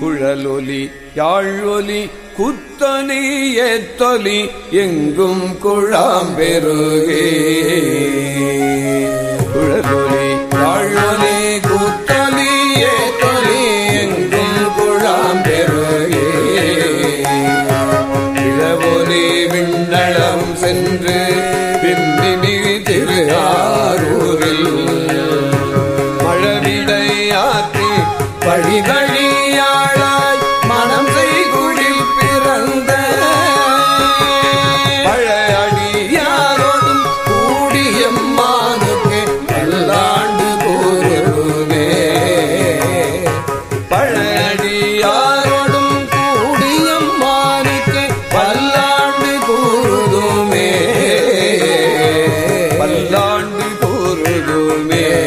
குழலொலி யாழொலி குத்தொலி ஏத்தொலி எங்கும் குழாம்பெருகே குழலொலி யாழொலி குத்தொலி ஏத்தொலி எங்கும் குழாம்பெருகே இளவொலி விண்ணளம் சென்று பின்னினி திரு ஆரூரில் மழவிடை ஆற்றி வழிகள் பெருமானுக்கு நல்லாண்டு கூறுமே. பழடியாரோடும் கூடியம்மானுக்கு பல்லாண்டு கூறுதுமே. பல்லாண்டு கூறுதுமே.